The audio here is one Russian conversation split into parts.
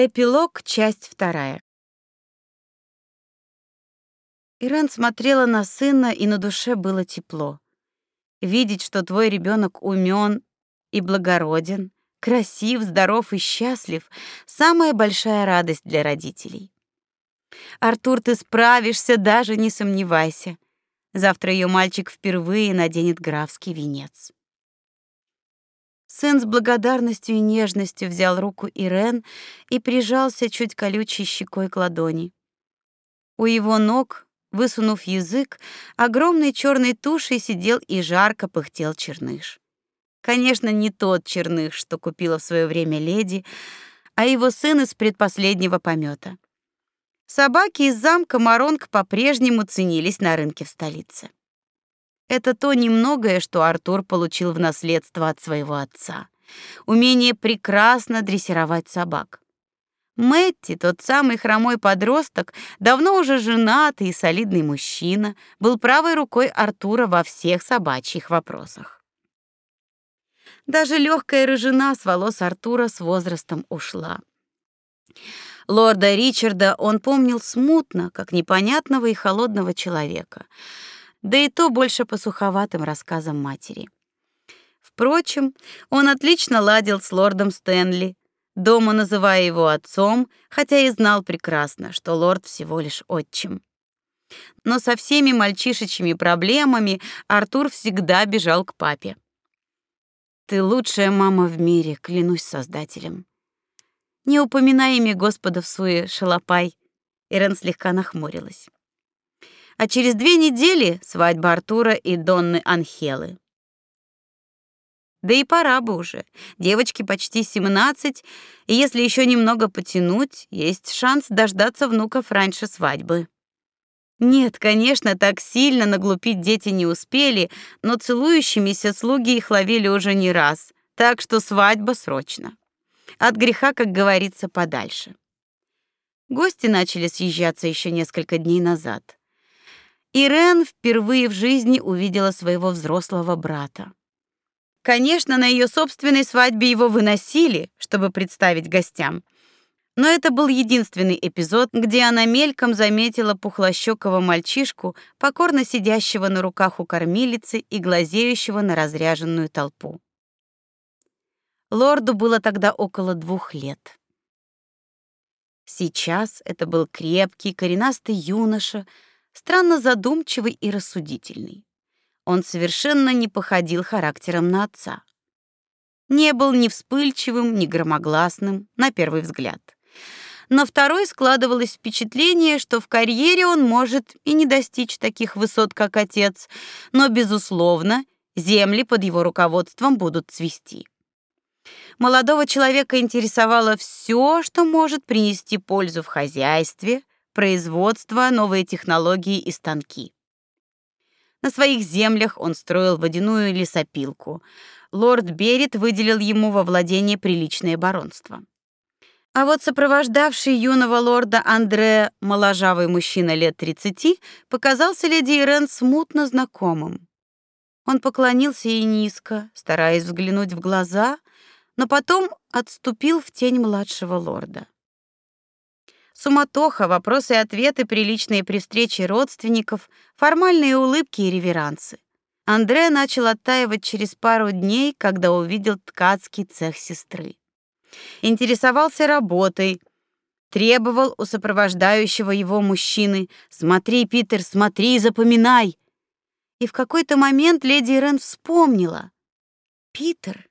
Эпилог, часть вторая. Иран смотрела на сына, и на душе было тепло. Видеть, что твой ребенок умен и благороден, красив, здоров и счастлив самая большая радость для родителей. Артур, ты справишься, даже не сомневайся. Завтра ее мальчик впервые наденет графский венец. Сын с благодарностью и нежностью взял руку Ирен и прижался чуть колючей щекой к ладони. У его ног, высунув язык, огромной черной тушей сидел и жарко пыхтел черныш. Конечно, не тот черных, что купила в свое время леди, а его сын из предпоследнего помета. Собаки из замка Маронг по-прежнему ценились на рынке в столице. Это то немногое, что Артур получил в наследство от своего отца. Умение прекрасно дрессировать собак. Мэтти, тот самый хромой подросток, давно уже женатый и солидный мужчина, был правой рукой Артура во всех собачьих вопросах. Даже легкая рыжина с волос Артура с возрастом ушла. Лорда Ричарда он помнил смутно, как непонятного и холодного человека — да и то больше по суховатым рассказам матери. Впрочем, он отлично ладил с лордом Стэнли, дома называя его отцом, хотя и знал прекрасно, что лорд всего лишь отчим. Но со всеми мальчишечьими проблемами Артур всегда бежал к папе. Ты лучшая мама в мире, клянусь Создателем. Не упоминай имя Господа в суе, шалопай. Ирен слегка нахмурилась а через две недели свадьба Артура и Донны Анхелы. Да и пора бы уже. Девочке почти 17, и если еще немного потянуть, есть шанс дождаться внуков раньше свадьбы. Нет, конечно, так сильно наглупить дети не успели, но целующимися слуги их ловили уже не раз, так что свадьба срочно. От греха, как говорится, подальше. Гости начали съезжаться еще несколько дней назад. Ирен впервые в жизни увидела своего взрослого брата. Конечно, на ее собственной свадьбе его выносили, чтобы представить гостям. Но это был единственный эпизод, где она мельком заметила пухлощёкого мальчишку, покорно сидящего на руках у кормилицы и глазеющего на разряженную толпу. Лорду было тогда около двух лет. Сейчас это был крепкий, коренастый юноша странно задумчивый и рассудительный. Он совершенно не походил характером на отца. Не был ни вспыльчивым, ни громогласным, на первый взгляд. На второй складывалось впечатление, что в карьере он может и не достичь таких высот, как отец, но, безусловно, земли под его руководством будут цвести. Молодого человека интересовало все, что может принести пользу в хозяйстве, производство, новые технологии и станки. На своих землях он строил водяную лесопилку. Лорд Берет выделил ему во владение приличное баронство. А вот сопровождавший юного лорда Андре моложавый мужчина лет 30 показался леди Ирен смутно знакомым. Он поклонился ей низко, стараясь взглянуть в глаза, но потом отступил в тень младшего лорда. Суматоха, вопросы и ответы, приличные при встрече родственников, формальные улыбки и реверансы. Андре начал оттаивать через пару дней, когда увидел ткацкий цех сестры. Интересовался работой, требовал у сопровождающего его мужчины: "Смотри, Питер, смотри, запоминай". И в какой-то момент леди Ирен вспомнила: "Питер,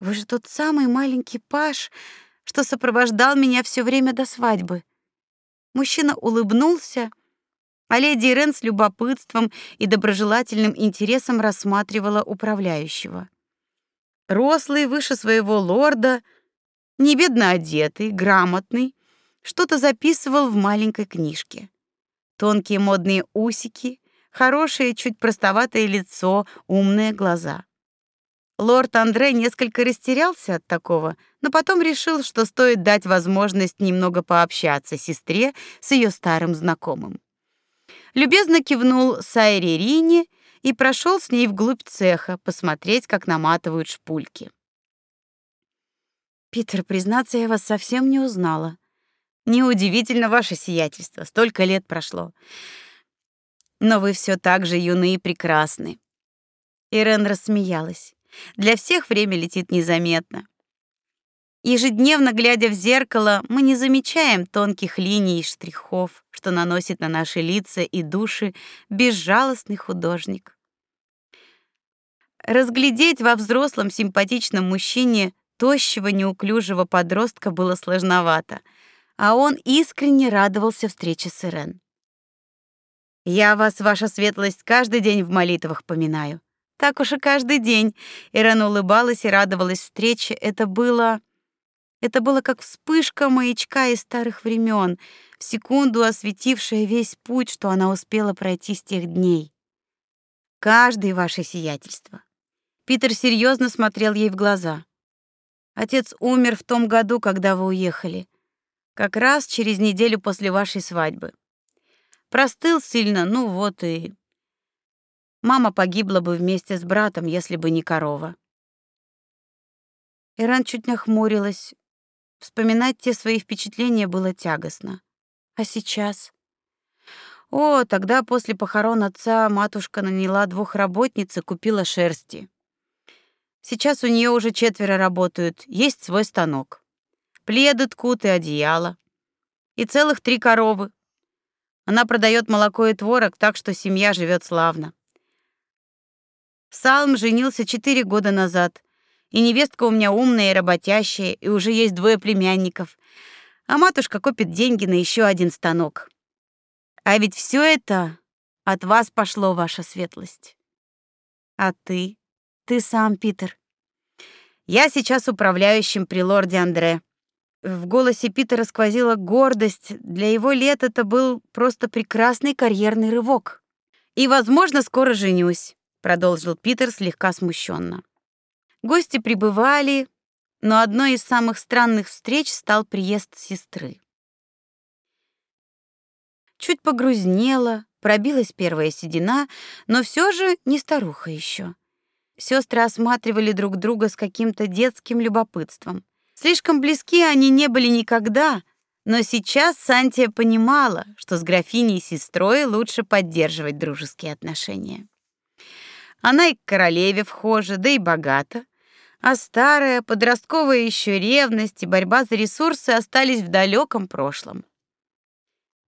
вы же тот самый маленький паш, что сопровождал меня все время до свадьбы. Мужчина улыбнулся, а леди Ирен с любопытством и доброжелательным интересом рассматривала управляющего. Рослый, выше своего лорда, не бедно одетый, грамотный, что-то записывал в маленькой книжке. Тонкие модные усики, хорошее, чуть простоватое лицо, умные глаза. Лорд Андре несколько растерялся от такого, но потом решил, что стоит дать возможность немного пообщаться сестре с ее старым знакомым. Любезно кивнул Сайре Рине и прошел с ней вглубь цеха посмотреть, как наматывают шпульки. Питер, признаться, я вас совсем не узнала. Неудивительно ваше сиятельство, столько лет прошло. Но вы все так же юны и прекрасны. Ирен рассмеялась. Для всех время летит незаметно. Ежедневно глядя в зеркало, мы не замечаем тонких линий и штрихов, что наносит на наши лица и души безжалостный художник. Разглядеть во взрослом симпатичном мужчине тощего неуклюжего подростка было сложновато, а он искренне радовался встрече с Ирен. Я вас, ваша светлость, каждый день в молитвах поминаю. Так уж и каждый день. Ирен улыбалась и радовалась встрече. Это было это было как вспышка маячка из старых времен, в секунду осветившая весь путь, что она успела пройти с тех дней. Каждое ваше сиятельство. Питер серьезно смотрел ей в глаза. Отец умер в том году, когда вы уехали, как раз через неделю после вашей свадьбы. Простыл сильно, ну вот и Мама погибла бы вместе с братом, если бы не корова. Иран чуть нахмурилась. Вспоминать те свои впечатления было тягостно. А сейчас? О, тогда после похорон отца матушка наняла двух работниц и купила шерсти. Сейчас у нее уже четверо работают, есть свой станок. Пледы ткут и одеяло. И целых три коровы. Она продает молоко и творог, так что семья живет славно. Салм женился четыре года назад, и невестка у меня умная и работящая, и уже есть двое племянников. А матушка копит деньги на еще один станок. А ведь все это от вас пошло, ваша светлость. А ты? Ты сам, Питер. Я сейчас управляющим при лорде Андре. В голосе Питера сквозила гордость. Для его лет это был просто прекрасный карьерный рывок. И, возможно, скоро женюсь продолжил Питер слегка смущенно. Гости прибывали, но одной из самых странных встреч стал приезд сестры. Чуть погрузнела, пробилась первая седина, но все же не старуха еще. Сестры осматривали друг друга с каким-то детским любопытством. Слишком близки они не были никогда, но сейчас Сантия понимала, что с графиней и сестрой лучше поддерживать дружеские отношения. Она и к королеве вхожа, да и богата. А старая подростковая еще ревность и борьба за ресурсы остались в далеком прошлом.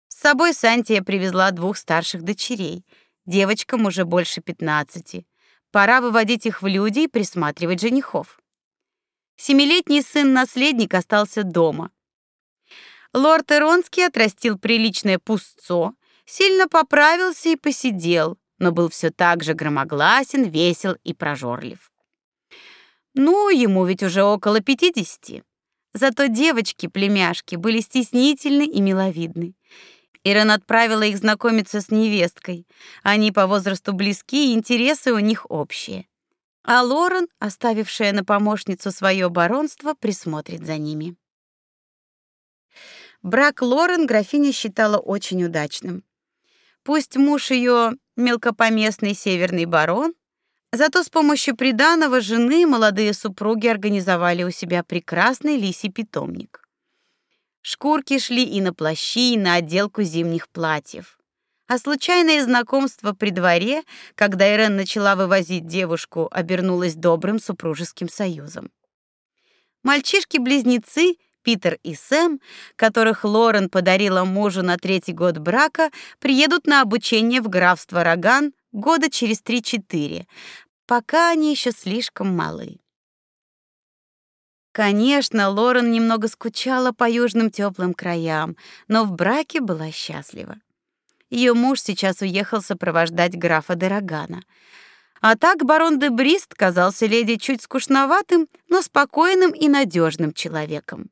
С собой Сантия привезла двух старших дочерей. Девочкам уже больше пятнадцати. Пора выводить их в люди и присматривать женихов. Семилетний сын-наследник остался дома. Лорд Иронский отрастил приличное пустцо, сильно поправился и посидел, но был все так же громогласен, весел и прожорлив. Ну, ему ведь уже около пятидесяти. Зато девочки-племяшки были стеснительны и миловидны. Ирен отправила их знакомиться с невесткой. Они по возрасту близки, и интересы у них общие. А Лорен, оставившая на помощницу свое баронство, присмотрит за ними. Брак Лорен графиня считала очень удачным. Пусть муж ее мелкопоместный северный барон, зато с помощью приданого жены молодые супруги организовали у себя прекрасный лисий питомник. Шкурки шли и на плащи, и на отделку зимних платьев. А случайное знакомство при дворе, когда Ирен начала вывозить девушку, обернулось добрым супружеским союзом. Мальчишки-близнецы Питер и Сэм, которых Лорен подарила мужу на третий год брака, приедут на обучение в графство Роган года через 3-4, пока они еще слишком малы. Конечно, Лорен немного скучала по южным теплым краям, но в браке была счастлива. Ее муж сейчас уехал сопровождать графа де Рогана. А так барон де Брист казался леди чуть скучноватым, но спокойным и надежным человеком.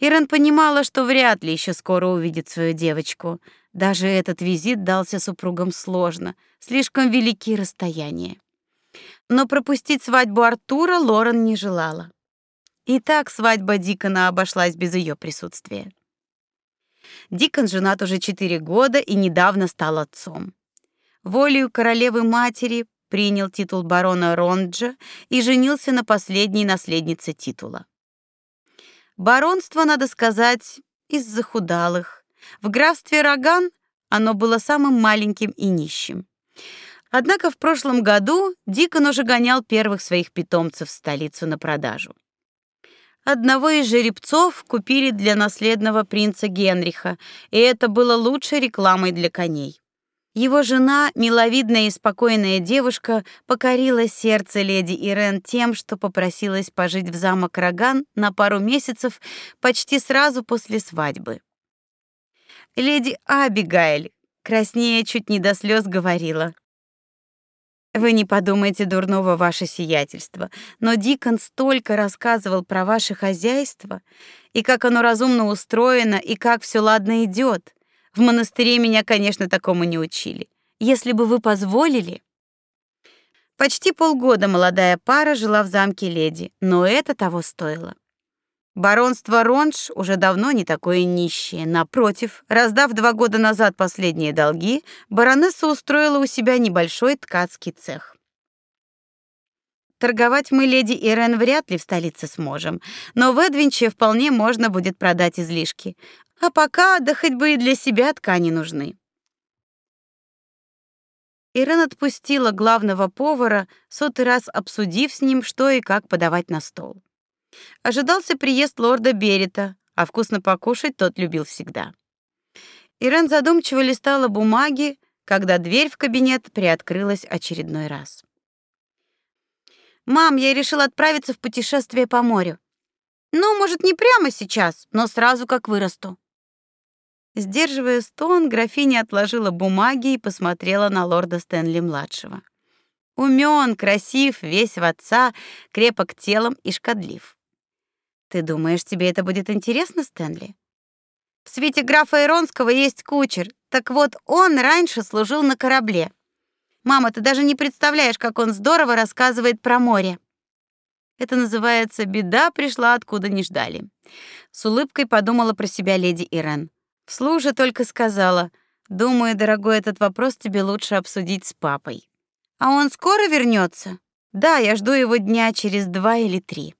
Ирен понимала, что вряд ли еще скоро увидит свою девочку. Даже этот визит дался супругам сложно, слишком велики расстояния. Но пропустить свадьбу Артура Лорен не желала. И так свадьба Дикона обошлась без ее присутствия. Дикон женат уже четыре года и недавно стал отцом. Волею королевы матери принял титул барона Ронджа и женился на последней наследнице титула. Баронство, надо сказать, из захудалых. В графстве Роган оно было самым маленьким и нищим. Однако в прошлом году Дикон уже гонял первых своих питомцев в столицу на продажу. Одного из жеребцов купили для наследного принца Генриха, и это было лучшей рекламой для коней. Его жена, миловидная и спокойная девушка, покорила сердце леди Ирен тем, что попросилась пожить в замок Роган на пару месяцев почти сразу после свадьбы. Леди Абигайль, краснея чуть не до слез, говорила: вы не подумайте дурного ваше сиятельство, но Дикон столько рассказывал про ваше хозяйство и как оно разумно устроено и как все ладно идет. В монастыре меня, конечно, такому не учили. Если бы вы позволили, Почти полгода молодая пара жила в замке леди, но это того стоило. Баронство Ронж уже давно не такое нищее. Напротив, раздав два года назад последние долги, баронесса устроила у себя небольшой ткацкий цех. Торговать мы, леди Ирен, вряд ли в столице сможем, но в Эдвинче вполне можно будет продать излишки. А пока, да хоть бы и для себя ткани нужны. Ирен отпустила главного повара, сотый раз обсудив с ним, что и как подавать на стол. Ожидался приезд лорда Берета, а вкусно покушать тот любил всегда. Ирен задумчиво листала бумаги, когда дверь в кабинет приоткрылась очередной раз. Мам, я решила отправиться в путешествие по морю. Ну, может, не прямо сейчас, но сразу как вырасту. Сдерживая стон, графиня отложила бумаги и посмотрела на лорда Стэнли младшего. Умён, красив, весь в отца, крепок телом и шкадлив. Ты думаешь, тебе это будет интересно, Стэнли? В свете графа Иронского есть кучер. Так вот, он раньше служил на корабле. Мама, ты даже не представляешь, как он здорово рассказывает про море. Это называется беда пришла откуда не ждали. С улыбкой подумала про себя леди Ирен. Вслух же только сказала: "Думаю, дорогой, этот вопрос тебе лучше обсудить с папой". А он скоро вернется? Да, я жду его дня через два или три.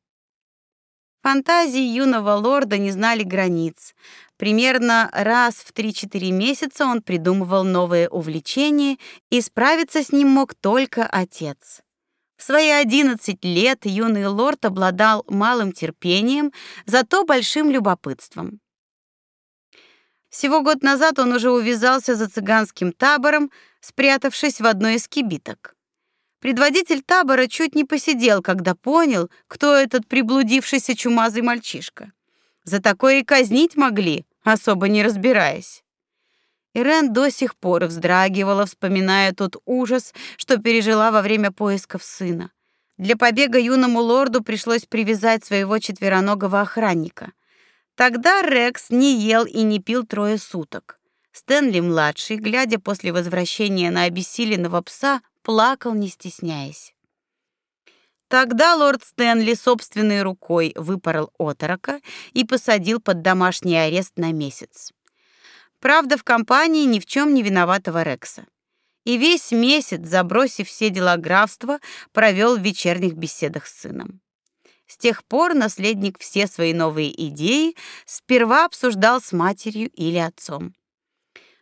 Фантазии юного лорда не знали границ. Примерно раз в 3-4 месяца он придумывал новые увлечения, и справиться с ним мог только отец. В свои 11 лет юный лорд обладал малым терпением, зато большим любопытством. Всего год назад он уже увязался за цыганским табором, спрятавшись в одной из кибиток. Предводитель табора чуть не посидел, когда понял, кто этот приблудившийся чумазый мальчишка. За такое и казнить могли, особо не разбираясь. Ирен до сих пор вздрагивала, вспоминая тот ужас, что пережила во время поисков сына. Для побега юному лорду пришлось привязать своего четвероногого охранника — Тогда Рекс не ел и не пил трое суток. Стэнли младший, глядя после возвращения на обессиленного пса, плакал не стесняясь. Тогда лорд Стэнли собственной рукой выпорол отрока и посадил под домашний арест на месяц. Правда, в компании ни в чем не виноватого Рекса. И весь месяц, забросив все дела графства, провел в вечерних беседах с сыном. С тех пор наследник все свои новые идеи сперва обсуждал с матерью или отцом.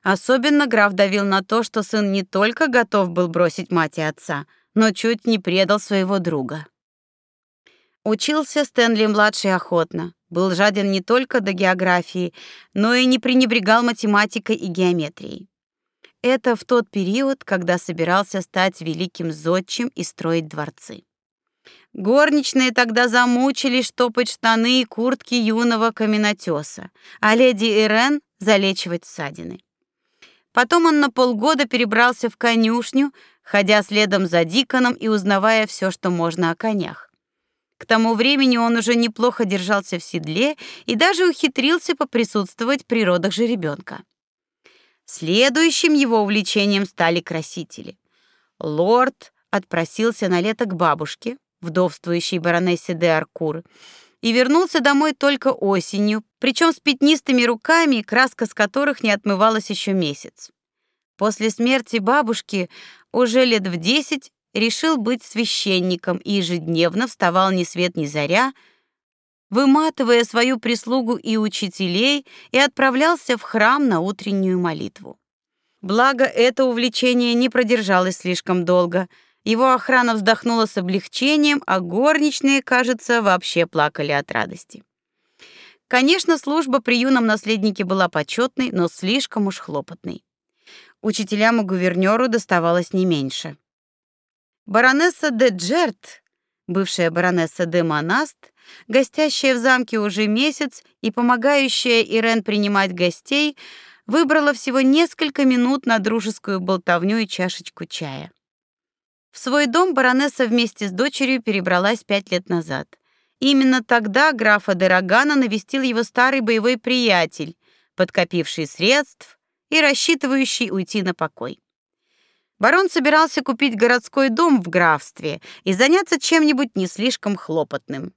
Особенно граф давил на то, что сын не только готов был бросить мать и отца, но чуть не предал своего друга. Учился Стэнли младший охотно, был жаден не только до географии, но и не пренебрегал математикой и геометрией. Это в тот период, когда собирался стать великим зодчим и строить дворцы. Горничные тогда замучились штопать штаны и куртки юного каменотеса, а леди Ирен залечивать ссадины. Потом он на полгода перебрался в конюшню, ходя следом за Диконом и узнавая все, что можно о конях. К тому времени он уже неплохо держался в седле и даже ухитрился поприсутствовать при родах жеребенка. Следующим его увлечением стали красители. Лорд отпросился на лето к бабушке, вдовствующей баронессе де Аркур, и вернулся домой только осенью, причем с пятнистыми руками, краска с которых не отмывалась еще месяц. После смерти бабушки уже лет в десять решил быть священником и ежедневно вставал ни свет ни заря выматывая свою прислугу и учителей, и отправлялся в храм на утреннюю молитву. Благо, это увлечение не продержалось слишком долго. Его охрана вздохнула с облегчением, а горничные, кажется, вообще плакали от радости. Конечно, служба при юном наследнике была почетной, но слишком уж хлопотной. Учителям и гувернёру доставалось не меньше. Баронесса де Джерт, бывшая баронесса де Монаст, гостящая в замке уже месяц и помогающая Ирен принимать гостей, выбрала всего несколько минут на дружескую болтовню и чашечку чая. В свой дом баронесса вместе с дочерью перебралась пять лет назад. Именно тогда графа де Рогана навестил его старый боевой приятель, подкопивший средств и рассчитывающий уйти на покой. Барон собирался купить городской дом в графстве и заняться чем-нибудь не слишком хлопотным.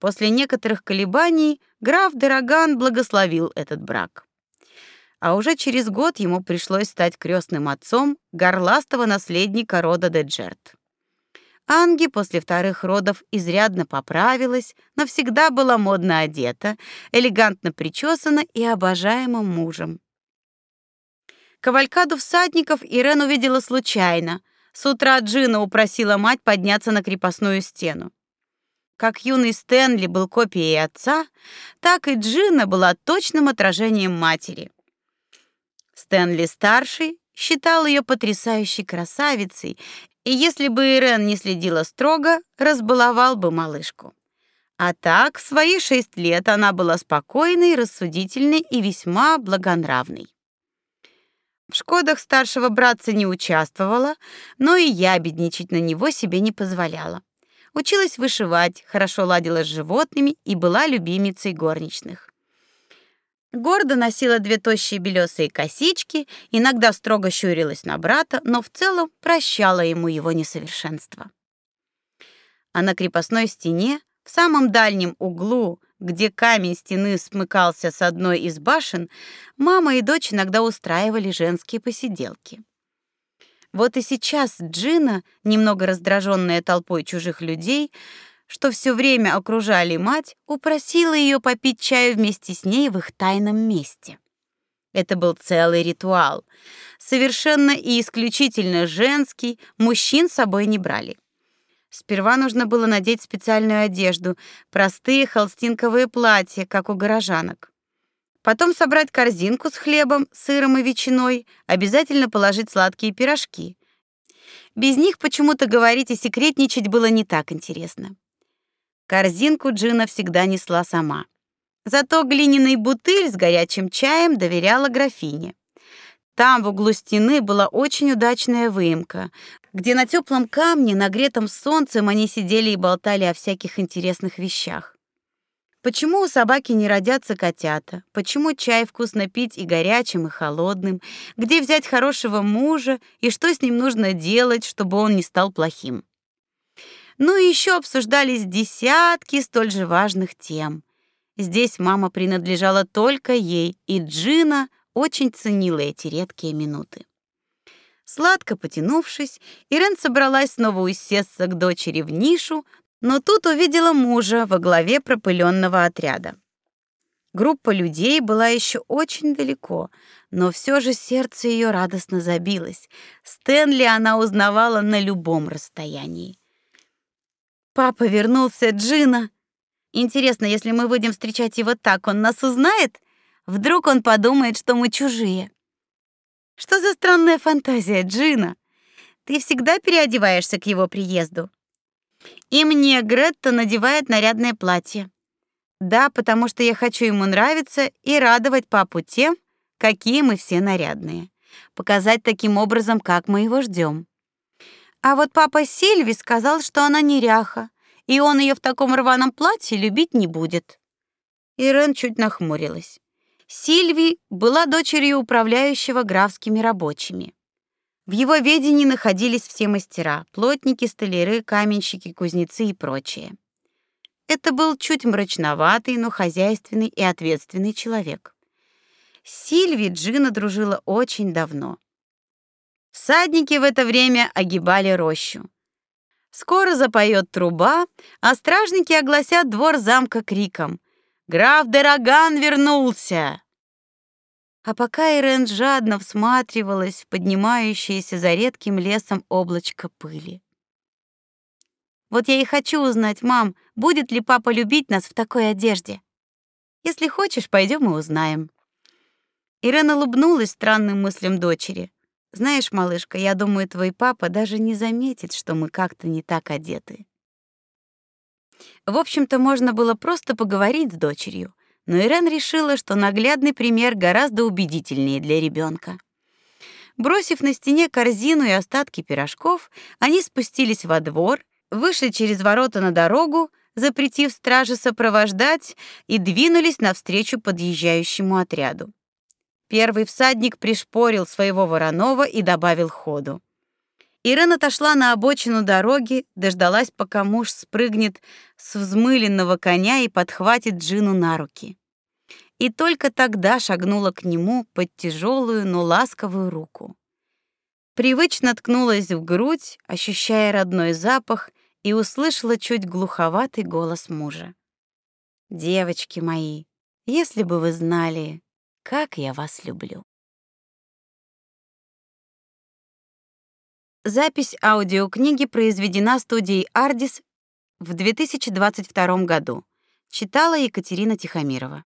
После некоторых колебаний граф Дороган благословил этот брак. А уже через год ему пришлось стать крестным отцом горластого наследника рода Деджерт. Анги после вторых родов изрядно поправилась, но всегда была модно одета, элегантно причесана и обожаемым мужем. Кавалькаду всадников Ирен увидела случайно. С утра Джина упросила мать подняться на крепостную стену. Как юный Стэнли был копией отца, так и Джина была точным отражением матери. Стэнли старший считал ее потрясающей красавицей, и если бы Ирен не следила строго, разбаловал бы малышку. А так, в свои шесть лет она была спокойной, рассудительной и весьма благонравной. В шкодах старшего братца не участвовала, но и я бедничать на него себе не позволяла. Училась вышивать, хорошо ладила с животными и была любимицей горничных. Гордо носила две тощие белесые косички, иногда строго щурилась на брата, но в целом прощала ему его несовершенство. А на крепостной стене, в самом дальнем углу, где камень стены смыкался с одной из башен, мама и дочь иногда устраивали женские посиделки. Вот и сейчас Джина, немного раздраженная толпой чужих людей, что все время окружали мать, упросила ее попить чаю вместе с ней в их тайном месте. Это был целый ритуал, совершенно и исключительно женский, мужчин с собой не брали. Сперва нужно было надеть специальную одежду, простые холстинковые платья, как у горожанок. Потом собрать корзинку с хлебом, сыром и ветчиной, обязательно положить сладкие пирожки. Без них почему-то говорить и секретничать было не так интересно. Корзинку Джина всегда несла сама. Зато глиняный бутыль с горячим чаем доверяла графине. Там в углу стены была очень удачная выемка, где на теплом камне, нагретом солнцем, они сидели и болтали о всяких интересных вещах. Почему у собаки не родятся котята? Почему чай вкусно пить и горячим, и холодным? Где взять хорошего мужа и что с ним нужно делать, чтобы он не стал плохим? Ну и еще обсуждались десятки столь же важных тем. Здесь мама принадлежала только ей, и Джина очень ценила эти редкие минуты. Сладко потянувшись, Ирен собралась снова усесться к дочери в нишу, но тут увидела мужа во главе пропыленного отряда. Группа людей была еще очень далеко, но все же сердце ее радостно забилось. Стэнли она узнавала на любом расстоянии. Папа вернулся, Джина. Интересно, если мы будем встречать его так, он нас узнает? Вдруг он подумает, что мы чужие. Что за странная фантазия, Джина? Ты всегда переодеваешься к его приезду. И мне Гретта надевает нарядное платье. Да, потому что я хочу ему нравиться и радовать папу тем, какие мы все нарядные. Показать таким образом, как мы его ждем. А вот папа Сильви сказал, что она неряха, и он ее в таком рваном платье любить не будет. Ирен чуть нахмурилась. Сильви была дочерью управляющего графскими рабочими. В его ведении находились все мастера: плотники, столяры, каменщики, кузнецы и прочие. Это был чуть мрачноватый, но хозяйственный и ответственный человек. Сильви Джина дружила очень давно. Всадники в это время огибали рощу. Скоро запоет труба, а стражники огласят двор замка криком: "Граф Дороган вернулся!" А пока Ирен жадно всматривалась в поднимающееся за редким лесом облачко пыли. Вот я и хочу узнать, мам, будет ли папа любить нас в такой одежде. Если хочешь, пойдем и узнаем. Ирена улыбнулась странным мыслям дочери. Знаешь, малышка, я думаю, твой папа даже не заметит, что мы как-то не так одеты. В общем-то, можно было просто поговорить с дочерью, но Ирен решила, что наглядный пример гораздо убедительнее для ребенка. Бросив на стене корзину и остатки пирожков, они спустились во двор, вышли через ворота на дорогу, запретив страже сопровождать, и двинулись навстречу подъезжающему отряду. Первый всадник пришпорил своего вороного и добавил ходу. Ирена отошла на обочину дороги, дождалась, пока муж спрыгнет с взмыленного коня и подхватит Джину на руки. И только тогда шагнула к нему под тяжелую, но ласковую руку. Привычно ткнулась в грудь, ощущая родной запах, и услышала чуть глуховатый голос мужа. Девочки мои, если бы вы знали, как я вас люблю. Запись аудиокниги произведена студией Ardis в 2022 году. Читала Екатерина Тихомирова.